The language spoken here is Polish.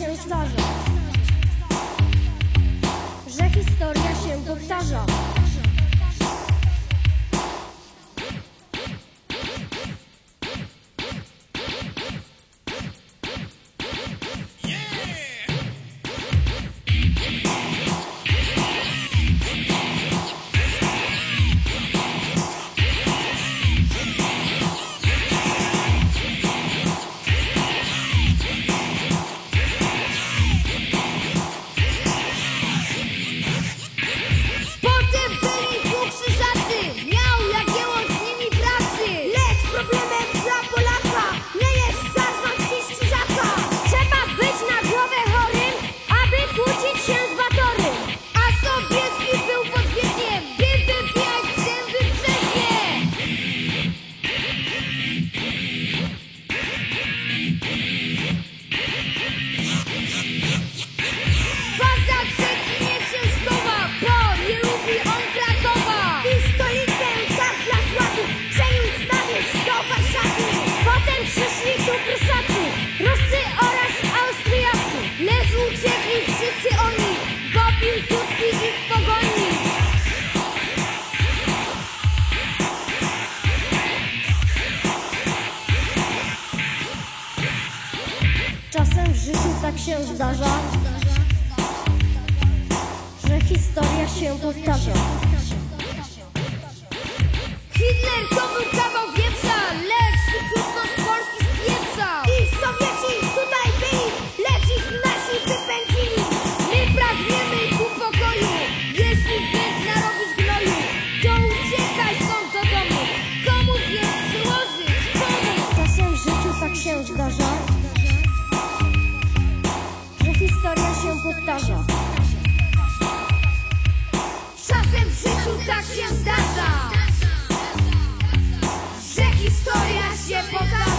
się zdarza, że historia się powtarza. życiu tak się zdarza, że historia się powtarza. Hitler to był kawał zdarza Że historia się powtarza